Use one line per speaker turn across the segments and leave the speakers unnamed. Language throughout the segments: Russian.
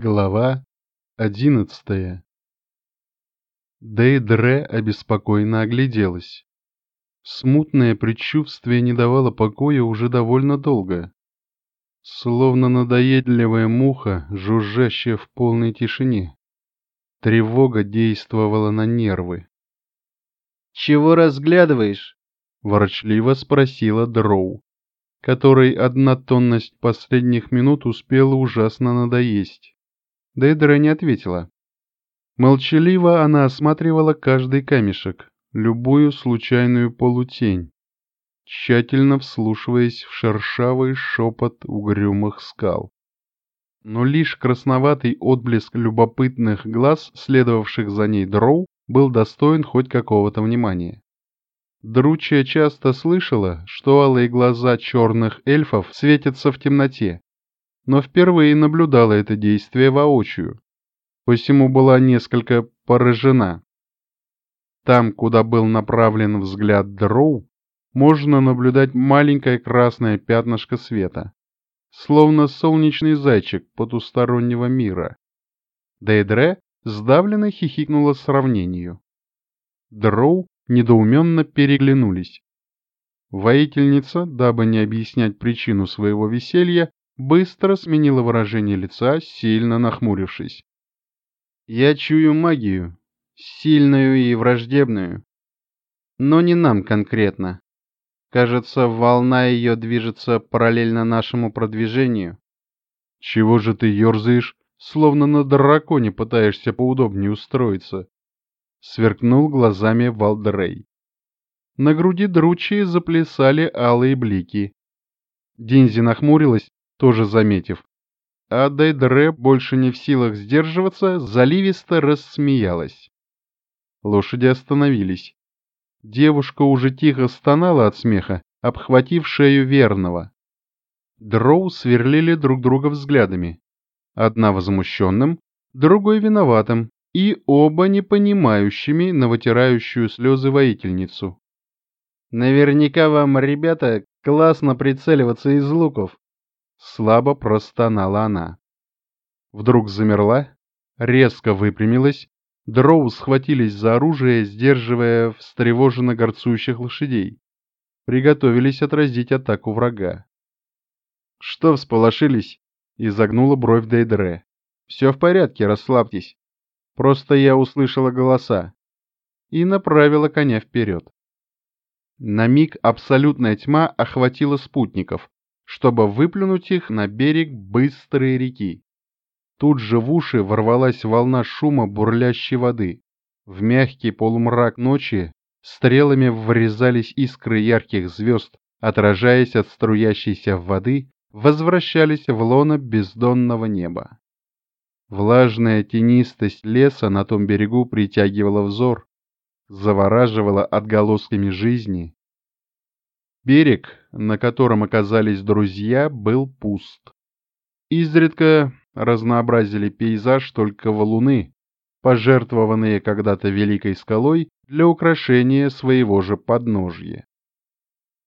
Глава одиннадцатая Дейдре обеспокоенно огляделась. Смутное предчувствие не давало покоя уже довольно долго. Словно надоедливая муха, жужжащая в полной тишине. Тревога действовала на нервы.
«Чего разглядываешь?»
— ворчливо спросила Дроу, которой однотонность последних минут успела ужасно надоесть. Дейдра не ответила. Молчаливо она осматривала каждый камешек, любую случайную полутень, тщательно вслушиваясь в шершавый шепот угрюмых скал. Но лишь красноватый отблеск любопытных глаз, следовавших за ней дроу, был достоин хоть какого-то внимания. Дручья часто слышала, что алые глаза черных эльфов светятся в темноте, но впервые наблюдала это действие воочию, посему была несколько поражена. Там, куда был направлен взгляд Дроу, можно наблюдать маленькое красное пятнышко света, словно солнечный зайчик потустороннего мира. Дейдре сдавленно хихикнула сравнению. Дроу недоуменно переглянулись. Воительница, дабы не объяснять причину своего веселья, быстро сменила выражение лица, сильно нахмурившись. «Я чую магию, сильную и враждебную. Но не нам конкретно. Кажется, волна ее движется параллельно нашему продвижению». «Чего же ты ерзаешь, словно на драконе пытаешься поудобнее устроиться?» Сверкнул глазами Валдерей. На груди дручи заплясали алые блики. Динзи нахмурилась тоже заметив. А Дейдре, больше не в силах сдерживаться, заливисто рассмеялась. Лошади остановились. Девушка уже тихо стонала от смеха, обхватив шею верного. Дроу сверлили друг друга взглядами. Одна возмущенным, другой виноватым, и оба непонимающими на вытирающую слезы воительницу. «Наверняка вам, ребята, классно прицеливаться из луков», Слабо простонала она. Вдруг замерла, резко выпрямилась, дроу схватились за оружие, сдерживая встревоженно горцующих лошадей. Приготовились отразить атаку врага. «Что всполошились?» — изогнула бровь Дейдре. «Все в порядке, расслабьтесь. Просто я услышала голоса». И направила коня вперед. На миг абсолютная тьма охватила спутников, чтобы выплюнуть их на берег быстрой реки. Тут же в уши ворвалась волна шума бурлящей воды. В мягкий полумрак ночи стрелами врезались искры ярких звезд, отражаясь от струящейся воды, возвращались в лоно бездонного неба. Влажная тенистость леса на том берегу притягивала взор, завораживала отголосками жизни, Берег, на котором оказались друзья, был пуст. Изредка разнообразили пейзаж только валуны, пожертвованные когда-то великой скалой для украшения своего же подножья.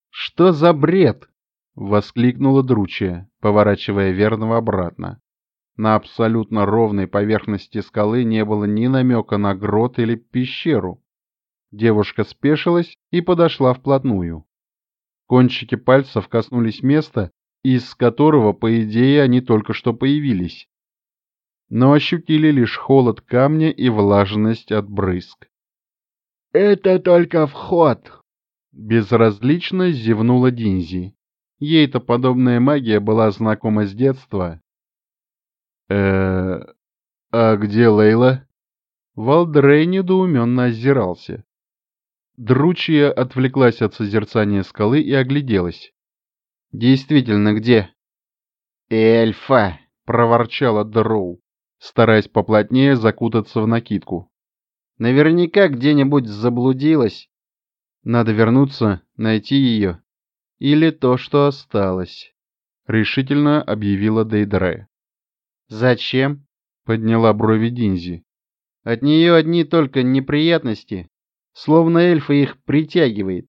«Что за бред?» — воскликнула Дручья, поворачивая верного обратно. На абсолютно ровной поверхности скалы не было ни намека на грот или пещеру. Девушка спешилась и подошла вплотную. Кончики пальцев коснулись места, из которого, по идее, они только что появились. Но ощутили лишь холод камня и влажность от брызг.
«Это только вход!»
Безразлично зевнула Динзи. Ей-то подобная магия была знакома с детства. э а где Лейла?» Валдрей недоуменно озирался. Дручья отвлеклась от созерцания скалы и огляделась. «Действительно, где?»
«Эльфа!»
— проворчала Дроу, стараясь поплотнее закутаться в накидку.
«Наверняка где-нибудь заблудилась.
Надо вернуться, найти ее. Или то, что осталось», — решительно объявила Дейдре.
«Зачем?»
— подняла брови Динзи.
«От нее одни только неприятности словно эльфа их притягивает.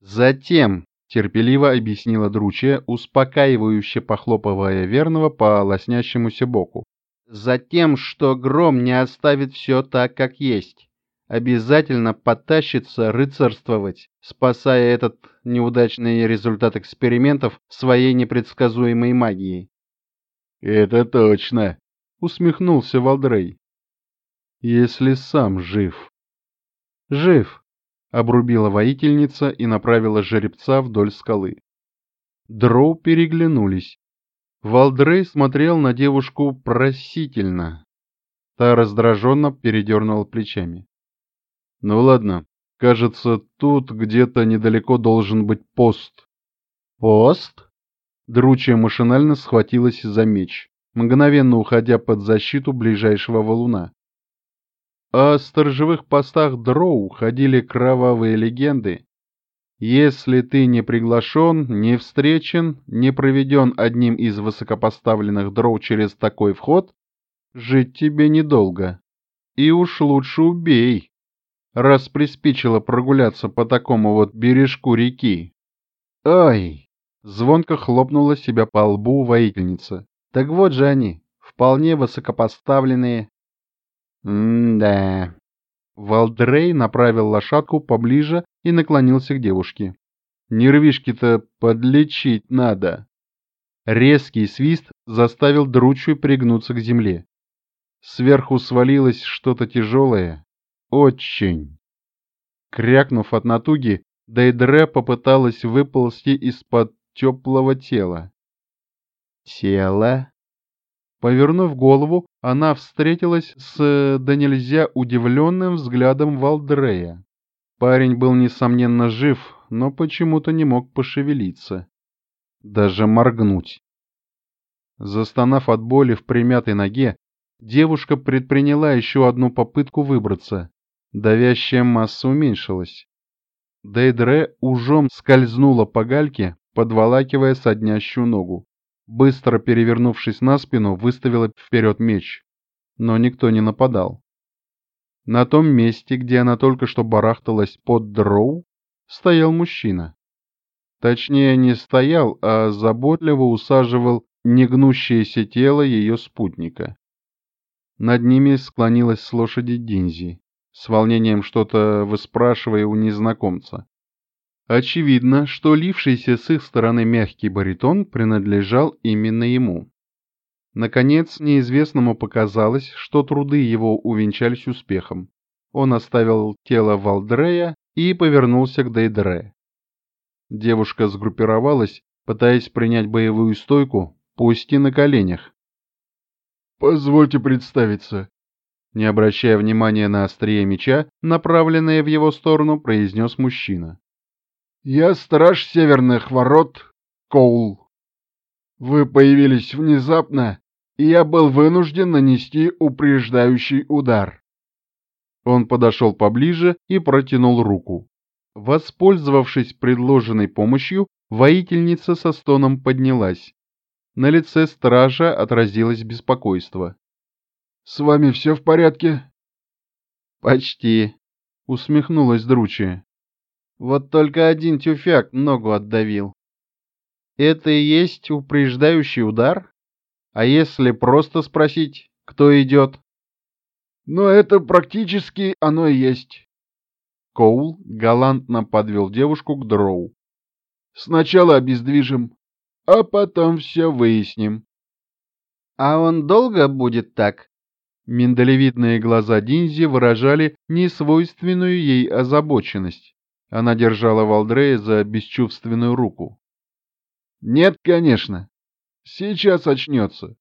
Затем, терпеливо объяснила Дручья, успокаивающе похлопывая верного по лоснящемуся боку.
Затем, что гром не оставит все так, как есть. Обязательно потащится рыцарствовать, спасая этот неудачный результат экспериментов своей непредсказуемой магией.
«Это точно!» — усмехнулся Валдрей. «Если сам жив». «Жив!» — обрубила воительница и направила жеребца вдоль скалы. Дроу переглянулись. Валдрей смотрел на девушку просительно. Та раздраженно передернула плечами. «Ну ладно, кажется, тут где-то недалеко должен быть пост».
«Пост?»
Дручья машинально схватилась за меч, мгновенно уходя под защиту ближайшего валуна. О сторожевых постах Дроу ходили кровавые легенды. Если ты не приглашен, не встречен, не проведен одним из высокопоставленных Дроу через такой вход, жить тебе недолго. И уж лучше убей, раз приспичило прогуляться по такому вот бережку реки.
Ой!
Звонко хлопнула себя по лбу воительница.
Так вот же они, вполне высокопоставленные. М-да.
Валдрей направил лошадку поближе и наклонился к девушке. Нервишки-то подлечить надо. Резкий свист заставил Дручью пригнуться к земле. Сверху свалилось что-то тяжелое. Очень. Крякнув от натуги, Дейдре попыталась выползти из-под теплого тела.
Тело?
Повернув голову, она встретилась с да нельзя удивленным взглядом Валдрея. Парень был, несомненно, жив, но почему-то не мог пошевелиться. Даже моргнуть. Застонав от боли в примятой ноге, девушка предприняла еще одну попытку выбраться. Давящая масса уменьшилась. Дейдре ужом скользнула по гальке, подволакивая соднящую ногу. Быстро перевернувшись на спину, выставила вперед меч. Но никто не нападал. На том месте, где она только что барахталась под дроу, стоял мужчина. Точнее, не стоял, а заботливо усаживал негнущееся тело ее спутника. Над ними склонилась с лошади Динзи, с волнением что-то выспрашивая у незнакомца. Очевидно, что лившийся с их стороны мягкий баритон принадлежал именно ему. Наконец, неизвестному показалось, что труды его увенчались успехом. Он оставил тело Валдрея и повернулся к Дейдре. Девушка сгруппировалась, пытаясь принять боевую стойку, пусть и на коленях. «Позвольте представиться», не обращая внимания на острие меча, направленное в его сторону, произнес мужчина. «Я страж северных ворот, Коул. Вы появились внезапно, и я был вынужден нанести упреждающий удар». Он подошел поближе и протянул руку. Воспользовавшись предложенной помощью, воительница со стоном поднялась. На лице стража отразилось беспокойство. «С вами все в порядке?»
«Почти», — усмехнулась Дручи. Вот только один тюфяк ногу отдавил. Это и есть упреждающий удар? А если просто спросить, кто идет?
Но это практически оно и есть. Коул галантно подвел девушку к дроу. Сначала обездвижим, а потом все выясним.
А он долго будет так?
Миндалевидные глаза Динзи выражали несвойственную ей озабоченность. Она держала Валдрея за бесчувственную руку. «Нет, конечно. Сейчас очнется».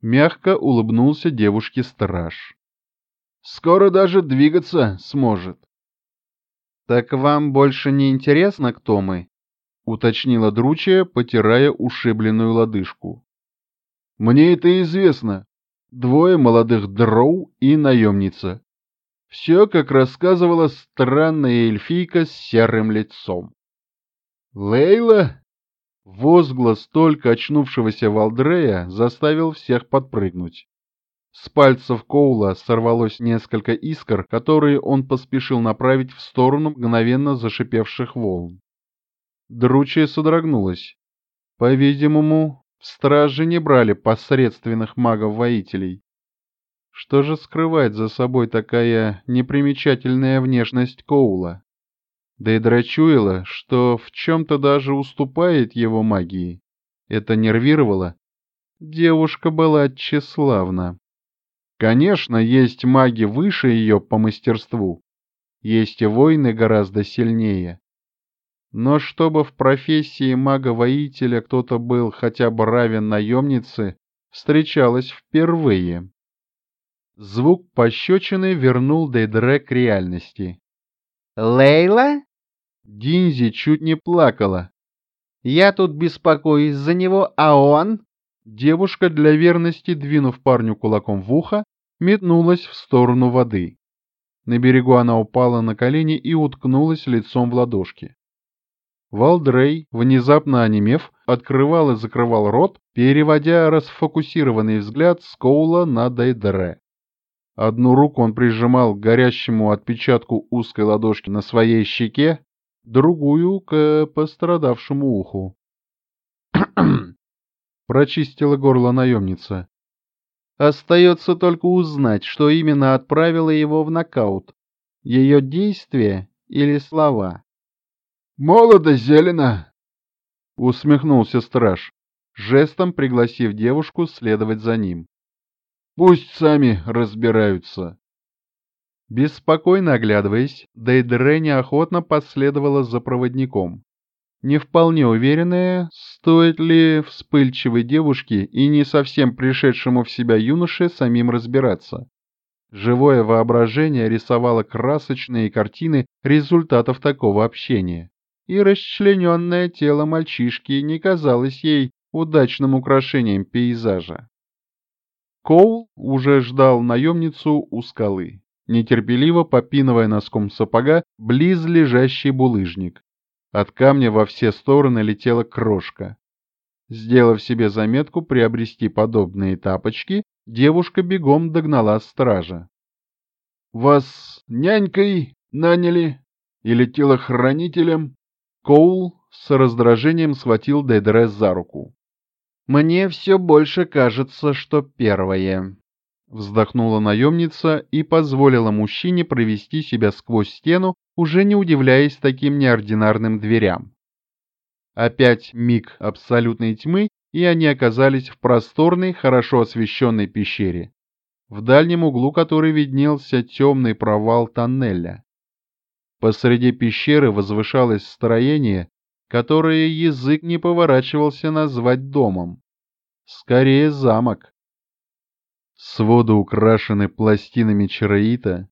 Мягко улыбнулся девушке страж. «Скоро даже двигаться сможет».
«Так вам больше не интересно, кто мы?» — уточнила Дручья, потирая ушибленную лодыжку.
«Мне это известно. Двое молодых дроу и наемница. Все, как рассказывала странная эльфийка с серым лицом. «Лейла?» Возглас только очнувшегося Валдрея заставил всех подпрыгнуть. С пальцев Коула сорвалось несколько искр, которые он поспешил направить в сторону мгновенно зашипевших волн. Дручья содрогнулась. По-видимому, в страже не брали посредственных магов-воителей. Что же скрывает за собой такая непримечательная внешность Коула? Дейдра чуяла, что в чем-то даже уступает его магии. Это нервировало. Девушка была тщеславна. Конечно, есть маги выше ее по мастерству. Есть и воины гораздо сильнее. Но чтобы в профессии мага-воителя кто-то был хотя бы равен наемнице, встречалось впервые. Звук пощечины вернул Дейдре к реальности.
«Лейла?»
Динзи чуть не плакала.
«Я тут беспокоюсь за него, а он?»
Девушка, для верности двинув парню кулаком в ухо, метнулась в сторону воды. На берегу она упала на колени и уткнулась лицом в ладошки. Валдрей, внезапно онемев, открывал и закрывал рот, переводя расфокусированный взгляд с Коула на Дейдре. Одну руку он прижимал к горящему отпечатку узкой ладошки на своей щеке, другую — к пострадавшему уху. прочистила горло наемница. Остается только узнать, что именно отправило его в нокаут. Ее действия или слова.
«Молодо зелено!»
— усмехнулся страж, жестом пригласив девушку следовать за ним. «Пусть сами разбираются». Беспокойно оглядываясь, Дейдре неохотно последовала за проводником не вполне уверенная, стоит ли вспыльчивой девушке и не совсем пришедшему в себя юноше самим разбираться. Живое воображение рисовало красочные картины результатов такого общения, и расчлененное тело мальчишки не казалось ей удачным украшением пейзажа. Коул уже ждал наемницу у скалы, нетерпеливо попинывая носком сапога близ лежащий булыжник. От камня во все стороны летела крошка. Сделав себе заметку приобрести подобные тапочки, девушка бегом догнала стража.
«Вас нянькой наняли? Или телохранителем?»
Коул с раздражением схватил Дейдрес за руку.
«Мне все больше кажется, что первое»,
Вздохнула наемница и позволила мужчине провести себя сквозь стену, уже не удивляясь таким неординарным дверям. Опять миг абсолютной тьмы, и они оказались в просторной, хорошо освещенной пещере, в дальнем углу которой виднелся темный провал тоннеля. Посреди пещеры возвышалось строение, которое язык не поворачивался назвать домом. Скорее замок. Своды украшены пластинами чароита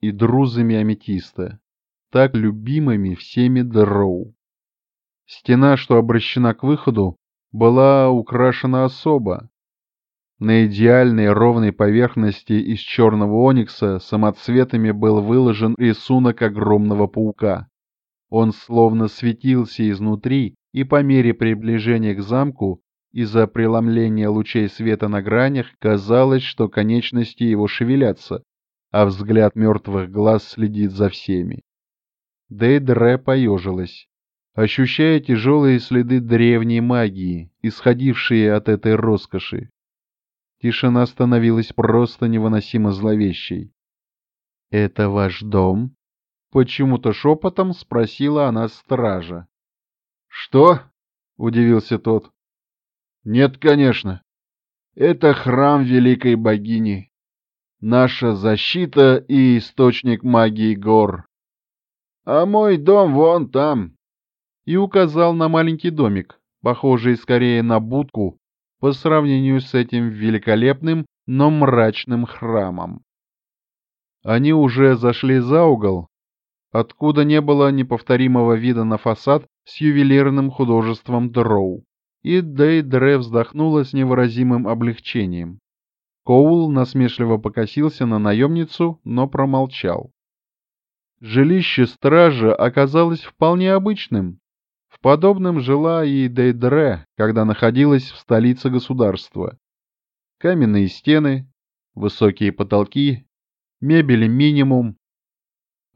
и друзами аметиста, так любимыми всеми дроу. Стена, что обращена к выходу, была украшена особо. На идеальной ровной поверхности из черного оникса самоцветами был выложен рисунок огромного паука. Он словно светился изнутри, и по мере приближения к замку из-за преломления лучей света на гранях казалось, что конечности его шевелятся, а взгляд мертвых глаз следит за всеми. Дейдре поежилась, ощущая тяжелые следы древней магии, исходившие от этой роскоши. Тишина становилась просто невыносимо зловещей. «Это ваш дом?» — почему-то шепотом спросила она стража.
«Что?»
— удивился тот.
Нет, конечно. Это храм великой богини. Наша защита и источник магии гор. А мой дом вон там.
И указал на маленький домик, похожий скорее на будку, по сравнению с этим великолепным, но мрачным храмом. Они уже зашли за угол, откуда не было неповторимого вида на фасад с ювелирным художеством дроу и Дейдре вздохнула с невыразимым облегчением. Коул насмешливо покосился на наемницу, но промолчал. Жилище стража оказалось вполне обычным. В подобном жила и Дейдре, когда находилась в столице государства. Каменные стены, высокие потолки, мебели минимум.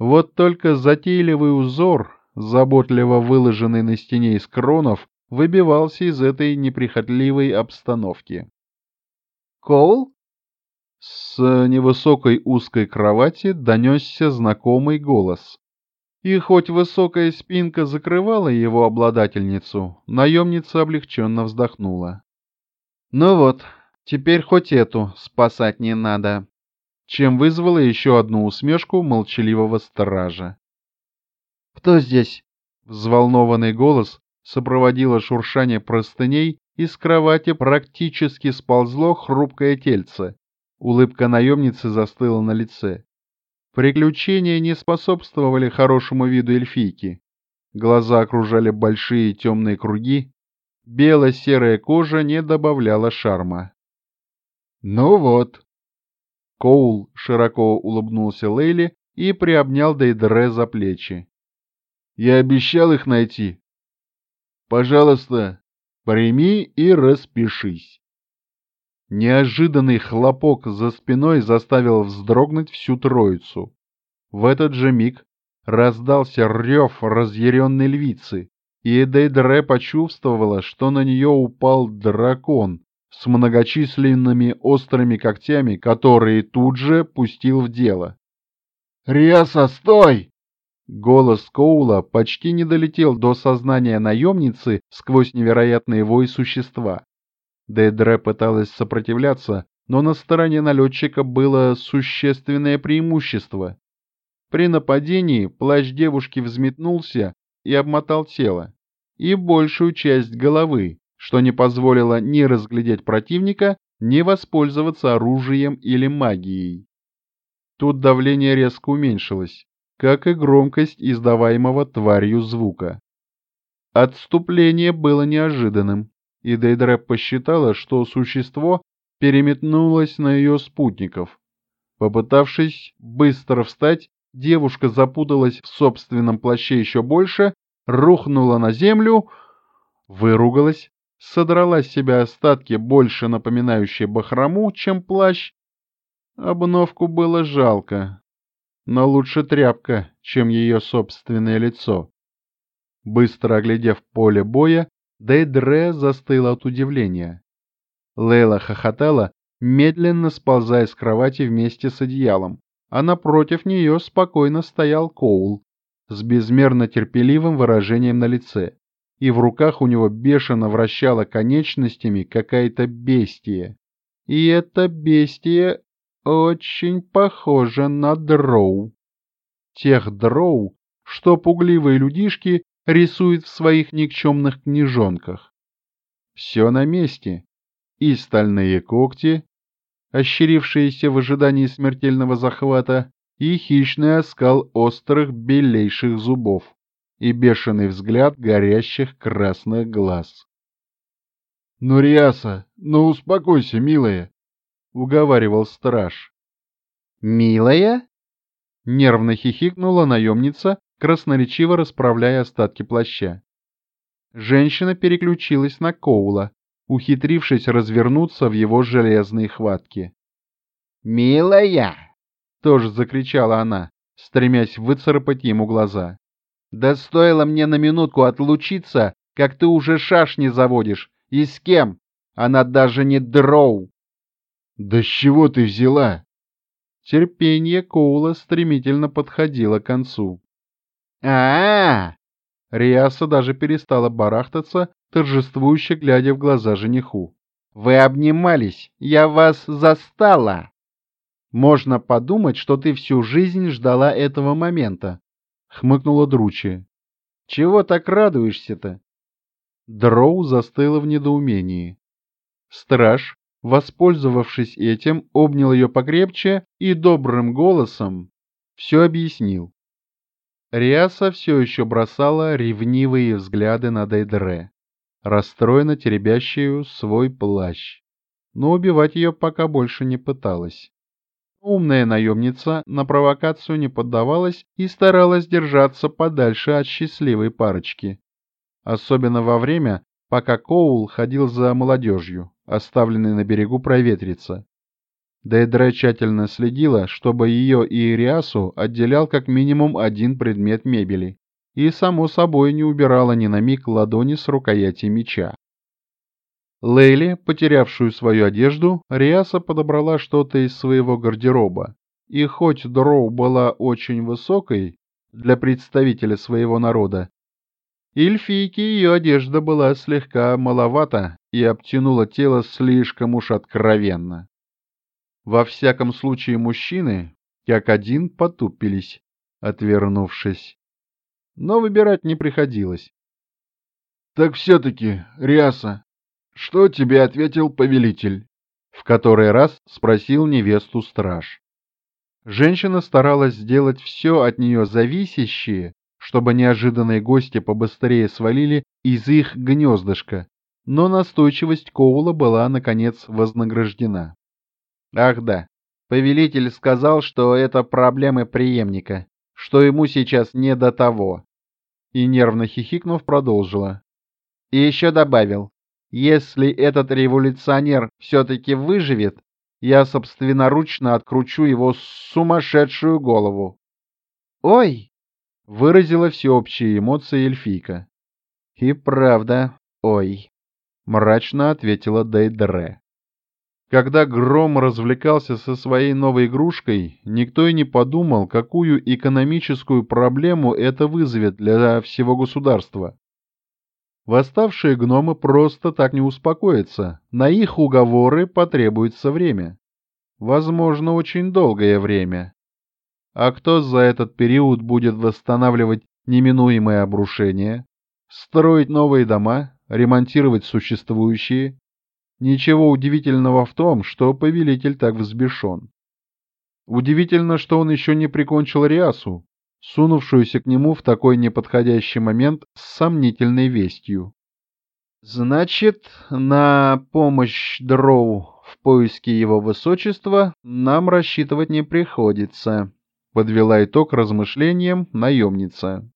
Вот только затейливый узор, заботливо выложенный на стене из кронов, выбивался из этой неприхотливой обстановки.
«Коул?»
С невысокой узкой кровати донесся знакомый голос. И хоть высокая спинка закрывала его обладательницу, наемница облегченно вздохнула. «Ну вот, теперь хоть эту спасать не надо», чем вызвала еще одну усмешку молчаливого стража. «Кто здесь?» — взволнованный голос сопроводило шуршание простыней, и с кровати практически сползло хрупкое тельце. Улыбка наемницы застыла на лице. Приключения не способствовали хорошему виду эльфийки. Глаза окружали большие темные круги, бело-серая кожа не добавляла шарма. «Ну вот». Коул широко улыбнулся Лейли и приобнял Дейдре за плечи. «Я обещал их найти. Пожалуйста, прими и распишись». Неожиданный хлопок за спиной заставил вздрогнуть всю троицу. В этот же миг раздался рев разъяренной львицы, и Дейдре почувствовала, что на нее упал дракон с многочисленными острыми когтями, которые тут же пустил в дело. «Риаса, стой!» Голос Коула почти не долетел до сознания наемницы сквозь невероятные вой существа. Дейдре пыталась сопротивляться, но на стороне налетчика было существенное преимущество. При нападении плащ девушки взметнулся и обмотал тело, и большую часть головы, что не позволило ни разглядеть противника, ни воспользоваться оружием или магией. Тут давление резко уменьшилось, как и громкость издаваемого тварью звука. Отступление было неожиданным и Дейдре посчитала, что существо переметнулось на ее спутников. Попытавшись быстро встать, девушка запуталась в собственном плаще еще больше, рухнула на землю, выругалась, содрала с себя остатки, больше напоминающие бахрому, чем плащ. Обновку было жалко, но лучше тряпка, чем ее собственное лицо. Быстро оглядев поле боя, Дейдре застыла от удивления. Лейла хохотала, медленно сползая с кровати вместе с одеялом, а напротив нее спокойно стоял Коул с безмерно терпеливым выражением на лице, и в руках у него бешено вращала конечностями какая-то бестия. И это бестия очень похоже на дроу. Тех дроу, что пугливые людишки рисует в своих никчемных книжонках. Все на месте. И стальные когти, ощерившиеся в ожидании смертельного захвата, и хищный оскал острых белейших зубов, и бешеный взгляд горящих красных глаз. — Ну, Риаса, ну успокойся, милая, — уговаривал страж. — Милая? — нервно хихикнула наемница, красноречиво расправляя остатки плаща. Женщина переключилась на Коула, ухитрившись развернуться в его железной хватке. «Милая!» — тоже закричала она, стремясь выцарапать ему глаза. «Да стоило мне на минутку отлучиться, как ты уже шашни заводишь. И с кем? Она даже не дроу!» «Да с чего ты взяла?» Терпение Коула стремительно подходило к концу а, -а, -а Риаса даже перестала барахтаться, торжествующе глядя в глаза жениху. «Вы обнимались! Я вас застала!» «Можно подумать, что ты всю жизнь ждала этого момента», — хмыкнула Дручи. «Чего так радуешься-то?» Дроу застыла в недоумении. Страж, воспользовавшись этим, обнял ее покрепче и добрым голосом все объяснил. Риаса все еще бросала ревнивые взгляды на Дейдре, расстроенно теребящую свой плащ, но убивать ее пока больше не пыталась. Умная наемница на провокацию не поддавалась и старалась держаться подальше от счастливой парочки. Особенно во время, пока Коул ходил за молодежью, оставленной на берегу проветриться. Дейдре тщательно следила, чтобы ее и Ириасу отделял как минимум один предмет мебели, и, само собой, не убирала ни на миг ладони с рукояти меча. Лейли, потерявшую свою одежду, Риаса подобрала что-то из своего гардероба, и хоть Дроу была очень высокой для представителя своего народа, Эльфийке ее одежда была слегка маловата и обтянула тело слишком уж откровенно. Во всяком случае мужчины, как один, потупились, отвернувшись. Но выбирать не приходилось.
— Так все-таки, Риаса, что тебе ответил повелитель?
— в который раз спросил невесту страж. Женщина старалась сделать все от нее зависящее, чтобы неожиданные гости побыстрее свалили из их гнездышка, но настойчивость Коула была, наконец, вознаграждена. Ах да, повелитель сказал, что это проблемы преемника, что ему сейчас не до того. И нервно хихикнув, продолжила. И еще добавил, если этот революционер все-таки выживет, я собственноручно откручу его сумасшедшую голову. «Ой!» — выразила всеобщие эмоции эльфийка. «И правда, ой!» — мрачно ответила Дейдре. Когда Гром развлекался со своей новой игрушкой, никто и не подумал, какую экономическую проблему это вызовет для всего государства. Восставшие гномы просто так не успокоятся, на их уговоры потребуется время. Возможно, очень долгое время. А кто за этот период будет восстанавливать неминуемое обрушение, строить новые дома, ремонтировать существующие, Ничего удивительного в том, что повелитель так взбешен. Удивительно, что он еще не прикончил Риасу, сунувшуюся к нему в такой неподходящий момент с сомнительной вестью. «Значит, на помощь Дроу в поиске его высочества нам рассчитывать не приходится», — подвела итог размышлениям наемница.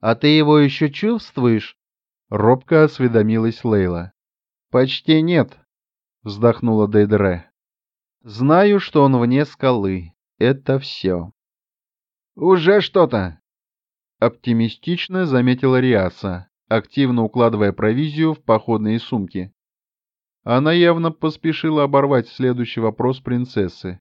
«А ты его еще чувствуешь?» — робко осведомилась Лейла. «Почти нет», — вздохнула Дейдре. «Знаю, что он вне скалы. Это все». «Уже что-то!» — оптимистично заметила Риаса, активно укладывая провизию в походные сумки. Она явно поспешила оборвать следующий вопрос принцессы.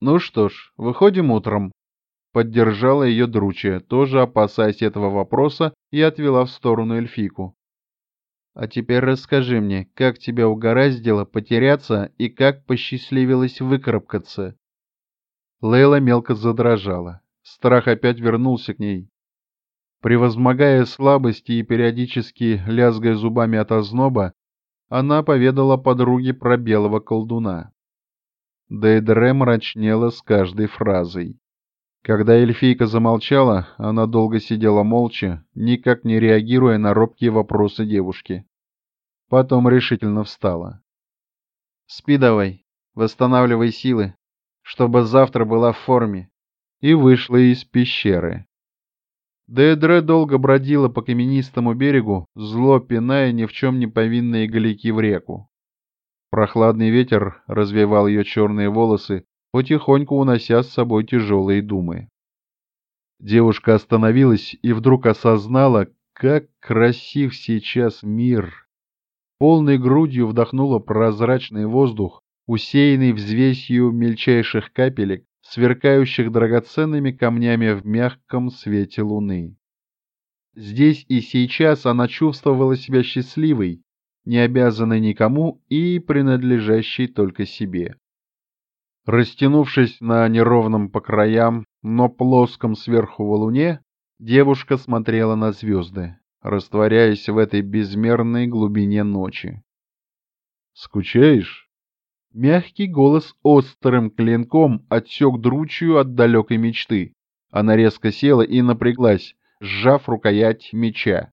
«Ну что ж, выходим утром», — поддержала ее Дручья, тоже опасаясь этого вопроса, и отвела в сторону эльфийку. А теперь расскажи мне, как тебя угораздило потеряться и как посчастливилось выкарабкаться?» Лейла мелко задрожала. Страх опять вернулся к ней. Превозмогая слабости и периодически лязгая зубами от озноба, она поведала подруге про белого колдуна. Дейдре мрачнела с каждой фразой. Когда эльфийка замолчала, она долго сидела молча, никак не реагируя на робкие вопросы девушки. Потом решительно встала. «Спи давай, восстанавливай силы, чтобы завтра была в форме», и вышла из пещеры. Дейдре долго бродила по каменистому берегу, зло пиная ни в чем не повинные галики в реку. Прохладный ветер развивал ее черные волосы, потихоньку унося с собой тяжелые думы. Девушка остановилась и вдруг осознала, как красив сейчас мир. Полной грудью вдохнула прозрачный воздух, усеянный взвесью мельчайших капелек, сверкающих драгоценными камнями в мягком свете луны. Здесь и сейчас она чувствовала себя счастливой, не обязанной никому и принадлежащей только себе. Растянувшись на неровном по краям, но плоском сверху валуне, девушка смотрела на звезды, растворяясь в этой безмерной глубине ночи. «Скучаешь?» Мягкий голос острым клинком отсек дручью от далекой мечты. Она резко села и напряглась, сжав рукоять меча.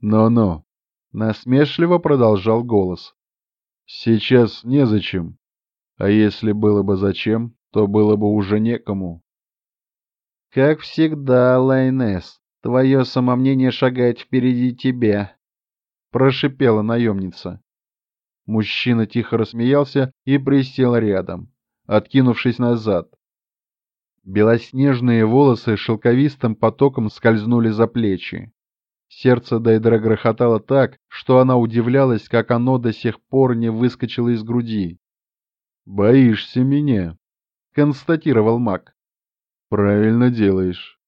«Но-но!» — насмешливо продолжал голос. «Сейчас незачем. А если было бы зачем, то было бы уже некому. Как всегда, Лайнес, твое самомнение шагает впереди тебя, прошипела наемница. Мужчина тихо рассмеялся и присел рядом, откинувшись назад. Белоснежные волосы шелковистым потоком скользнули за плечи. Сердце Дейдра грохотало так, что она удивлялась, как оно до сих пор не выскочило из груди. «Боишься меня?» — констатировал маг. «Правильно делаешь.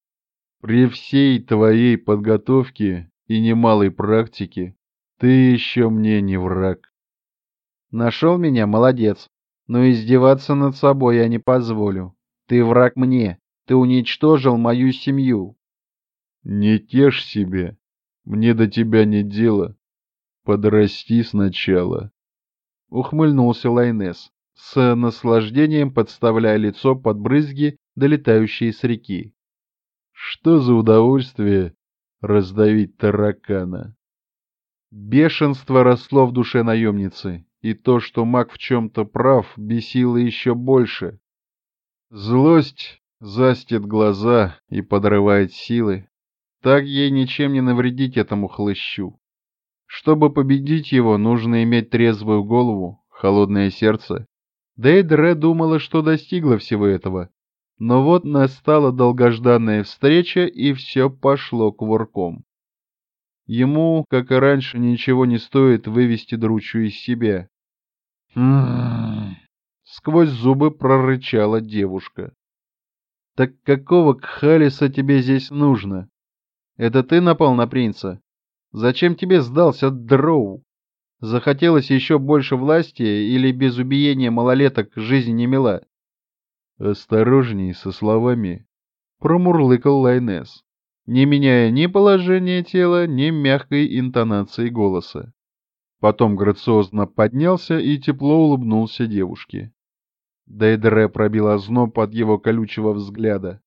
При всей твоей подготовке и немалой практике ты еще мне не враг».
«Нашел меня, молодец, но издеваться над собой я не позволю. Ты враг мне, ты уничтожил мою семью».
«Не тешь себя, мне до тебя не дело. Подрасти сначала». Ухмыльнулся Лайнес с наслаждением подставляя лицо под брызги, долетающие с реки. Что за удовольствие раздавить таракана? Бешенство росло в душе наемницы, и то, что маг в чем-то прав, бесило еще больше. Злость застит глаза и подрывает силы. Так ей ничем не навредить этому хлыщу. Чтобы победить его, нужно иметь трезвую голову, холодное сердце Дейдре думала, что достигла всего этого. Но вот настала долгожданная встреча, и все пошло кувырком. Ему, как и раньше, ничего не стоит вывести дручу из себя. «М-м-м», сквозь зубы прорычала девушка. «Так какого кхалиса тебе здесь нужно? Это ты напал на принца? Зачем тебе сдался дроу?» Захотелось еще больше власти или без убиения малолеток жизнь не мила? Осторожней со словами. Промурлыкал Лайнес, не меняя ни положения тела, ни мягкой интонации голоса. Потом грациозно поднялся и тепло улыбнулся девушке. Дейдре пробил озноб от его колючего взгляда.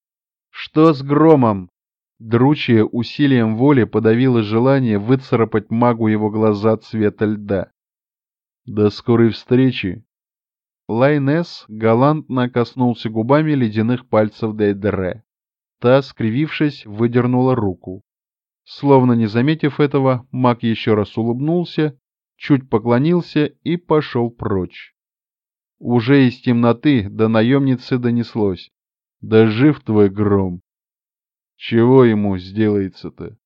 «Что с громом?» Дручья усилием воли подавила желание выцарапать магу его глаза цвета льда. «До скорой встречи!» Лайнес галантно коснулся губами ледяных пальцев Дейдере. Та, скривившись, выдернула руку. Словно не заметив этого, маг еще раз улыбнулся, чуть поклонился и пошел прочь. Уже из темноты до наемницы донеслось. «Да жив твой гром!» Чего ему сделается-то?